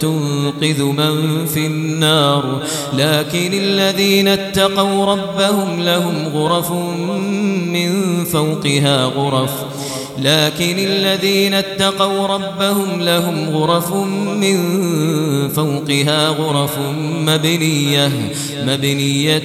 تنقذ من في النار. لكن الذين اتقوا ربهم لهم غرف من فوقها غرف. لكن الذين اتقوا ربهم لهم غرف من فوقها غرف مبنية. مبنية